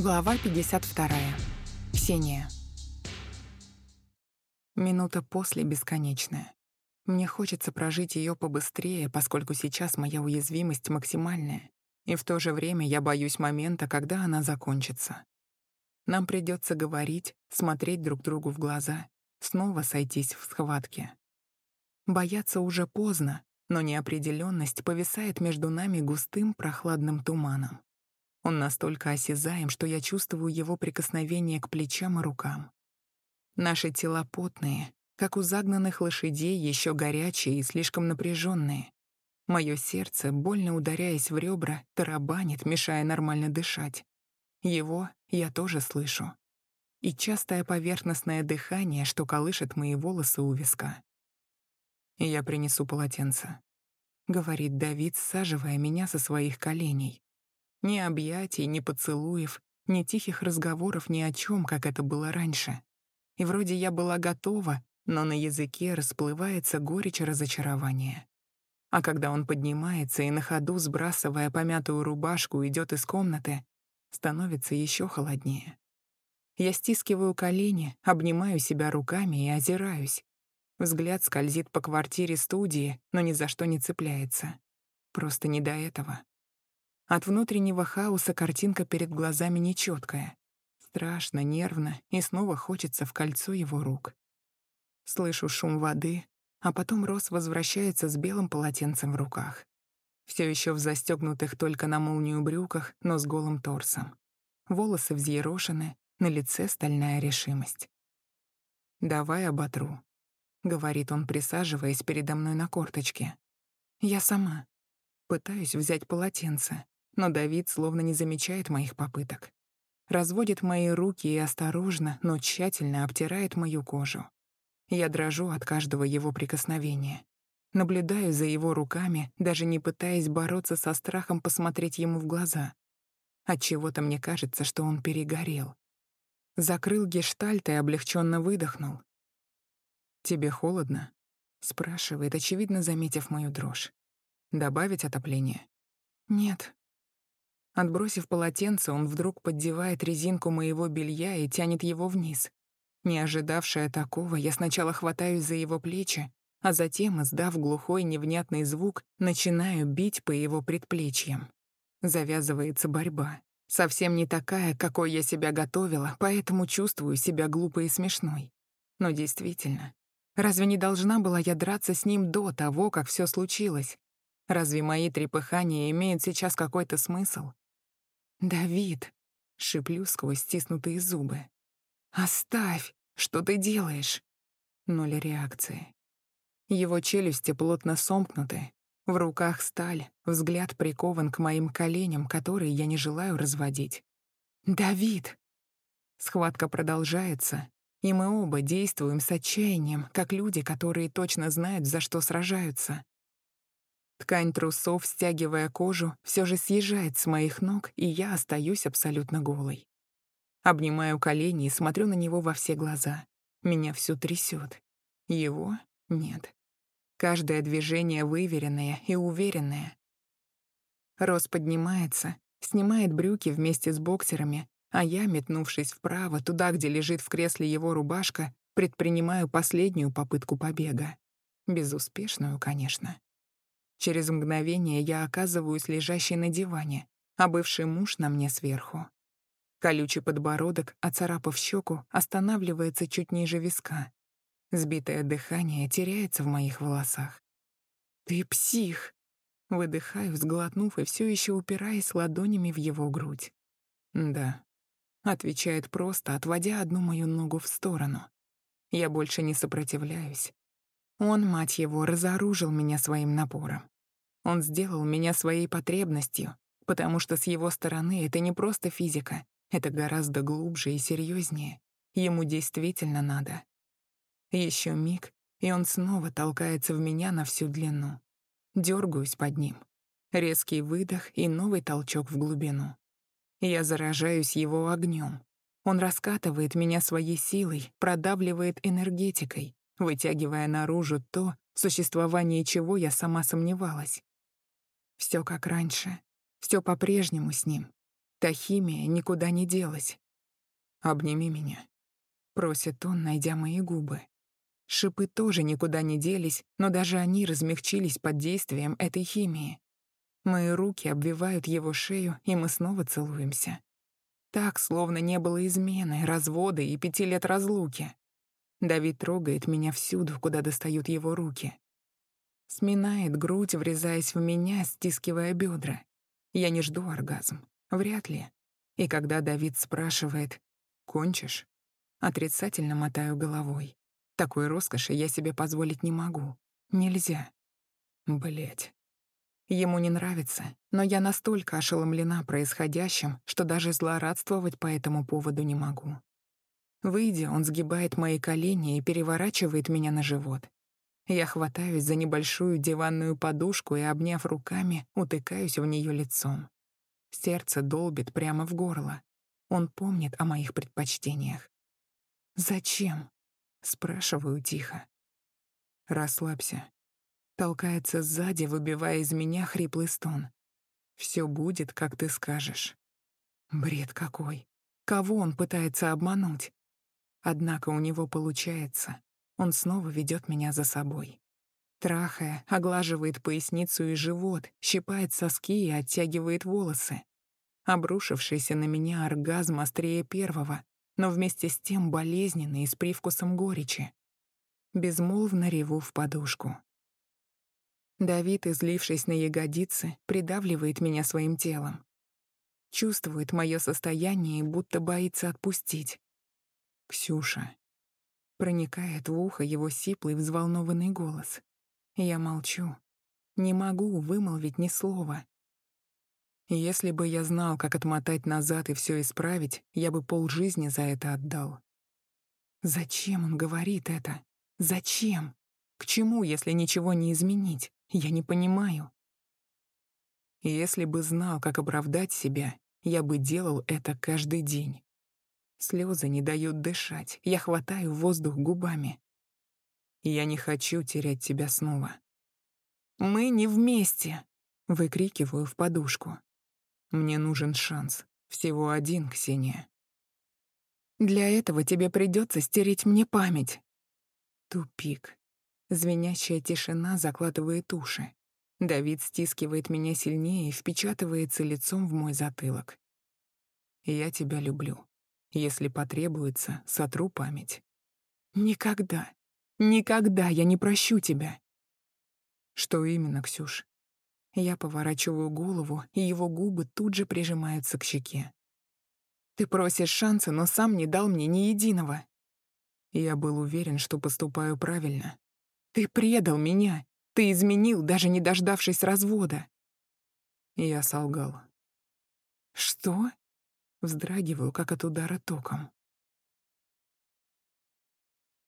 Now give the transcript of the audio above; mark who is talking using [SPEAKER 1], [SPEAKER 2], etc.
[SPEAKER 1] Глава 52. Ксения. Минута после бесконечная. Мне хочется прожить ее побыстрее, поскольку сейчас моя уязвимость максимальная, и в то же время я боюсь момента, когда она закончится. Нам придется говорить, смотреть друг другу в глаза, снова сойтись в схватке. Бояться уже поздно, но неопределенность повисает между нами густым прохладным туманом. Он настолько осязаем, что я чувствую его прикосновение к плечам и рукам. Наши тела потные, как у загнанных лошадей, еще горячие и слишком напряженные. Мое сердце, больно ударяясь в ребра, тарабанит, мешая нормально дышать. Его я тоже слышу. И частое поверхностное дыхание, что колышет мои волосы у виска. «Я принесу полотенце», — говорит Давид, саживая меня со своих коленей. Ни объятий, ни поцелуев, ни тихих разговоров ни о чем, как это было раньше. И вроде я была готова, но на языке расплывается горечь разочарования. А когда он поднимается и на ходу, сбрасывая помятую рубашку, идет из комнаты, становится еще холоднее. Я стискиваю колени, обнимаю себя руками и озираюсь. Взгляд скользит по квартире студии, но ни за что не цепляется. Просто не до этого. От внутреннего хаоса картинка перед глазами нечеткая. Страшно, нервно, и снова хочется в кольцо его рук. Слышу шум воды, а потом Рос возвращается с белым полотенцем в руках. Все еще в застегнутых только на молнию брюках, но с голым торсом. Волосы взъерошены, на лице стальная решимость. «Давай оботру», — говорит он, присаживаясь передо мной на корточке. «Я сама. Пытаюсь взять полотенце, но Давид словно не замечает моих попыток. Разводит мои руки и осторожно, но тщательно обтирает мою кожу. Я дрожу от каждого его прикосновения. Наблюдаю за его руками, даже не пытаясь бороться со страхом посмотреть ему в глаза. От чего то мне кажется, что он перегорел. Закрыл гештальт и облегченно выдохнул. «Тебе холодно?» — спрашивает, очевидно, заметив мою дрожь. «Добавить отопление?» «Нет», Отбросив полотенце, он вдруг поддевает резинку моего белья и тянет его вниз. Не ожидавшая такого, я сначала хватаюсь за его плечи, а затем, издав глухой невнятный звук, начинаю бить по его предплечьям. Завязывается борьба. Совсем не такая, какой я себя готовила, поэтому чувствую себя глупой и смешной. Но действительно, разве не должна была я драться с ним до того, как все случилось? Разве мои трепыхания имеют сейчас какой-то смысл? «Давид!» — шиплю сквозь стиснутые зубы. «Оставь! Что ты делаешь?» Ноль реакции. Его челюсти плотно сомкнуты, в руках сталь, взгляд прикован к моим коленям, которые я не желаю разводить. «Давид!» Схватка продолжается, и мы оба действуем с отчаянием, как люди, которые точно знают, за что сражаются. Ткань трусов, стягивая кожу, все же съезжает с моих ног, и я остаюсь абсолютно голой. Обнимаю колени и смотрю на него во все глаза. Меня все трясет. Его нет. Каждое движение выверенное и уверенное. Рос поднимается, снимает брюки вместе с боксерами, а я, метнувшись вправо, туда, где лежит в кресле его рубашка, предпринимаю последнюю попытку побега. Безуспешную, конечно. Через мгновение я оказываюсь лежащей на диване, а бывший муж на мне сверху. Колючий подбородок, оцарапав щеку, останавливается чуть ниже виска. Сбитое дыхание теряется в моих волосах. «Ты псих!» Выдыхаю, сглотнув и все еще упираясь ладонями в его грудь. «Да», — отвечает просто, отводя одну мою ногу в сторону. Я больше не сопротивляюсь, он, мать его, разоружил меня своим напором. Он сделал меня своей потребностью, потому что с его стороны это не просто физика, это гораздо глубже и серьезнее. Ему действительно надо. Еще миг, и он снова толкается в меня на всю длину. Дергаюсь под ним. Резкий выдох и новый толчок в глубину. Я заражаюсь его огнем. Он раскатывает меня своей силой, продавливает энергетикой, вытягивая наружу то, в существовании чего я сама сомневалась. Все как раньше, все по-прежнему с ним. Та химия никуда не делась. «Обними меня», — просит он, найдя мои губы. Шипы тоже никуда не делись, но даже они размягчились под действием этой химии. Мои руки обвивают его шею, и мы снова целуемся. Так, словно не было измены, развода и пяти лет разлуки. Давид трогает меня всюду, куда достают его руки. Сминает грудь, врезаясь в меня, стискивая бедра. Я не жду оргазм. Вряд ли. И когда Давид спрашивает «Кончишь?», отрицательно мотаю головой. Такой роскоши я себе позволить не могу. Нельзя. Блять. Ему не нравится, но я настолько ошеломлена происходящим, что даже злорадствовать по этому поводу не могу. Выйдя, он сгибает мои колени и переворачивает меня на живот. Я хватаюсь за небольшую диванную подушку и, обняв руками, утыкаюсь в нее лицом. Сердце долбит прямо в горло. Он помнит о моих предпочтениях. «Зачем?» — спрашиваю тихо. «Расслабься». Толкается сзади, выбивая из меня хриплый стон. «Все будет, как ты скажешь». Бред какой. Кого он пытается обмануть? Однако у него получается. Он снова ведет меня за собой. Трахая, оглаживает поясницу и живот, щипает соски и оттягивает волосы. Обрушившийся на меня оргазм острее первого, но вместе с тем болезненный и с привкусом горечи. Безмолвно реву в подушку. Давид, излившись на ягодицы, придавливает меня своим телом. Чувствует мое состояние и будто боится отпустить. «Ксюша». Проникает в ухо его сиплый взволнованный голос. Я молчу. Не могу вымолвить ни слова. Если бы я знал, как отмотать назад и все исправить, я бы полжизни за это отдал. Зачем он говорит это? Зачем? К чему, если ничего не изменить? Я не понимаю. Если бы знал, как оправдать себя, я бы делал это каждый день. Слезы не дают дышать, я хватаю воздух губами. Я не хочу терять тебя снова. «Мы не вместе!» — выкрикиваю в подушку. Мне нужен шанс. Всего один, Ксения. Для этого тебе придется стереть мне память. Тупик. Звенящая тишина закладывает уши. Давид стискивает меня сильнее и впечатывается лицом в мой затылок. Я тебя люблю. Если потребуется, сотру память. Никогда, никогда я не прощу тебя. Что именно, Ксюш? Я поворачиваю голову, и его губы тут же прижимаются к щеке. «Ты просишь шанса, но сам не дал мне ни единого». Я был уверен, что поступаю правильно. «Ты предал меня. Ты изменил, даже не дождавшись развода». Я солгал. «Что?» Вздрагиваю, как от удара током.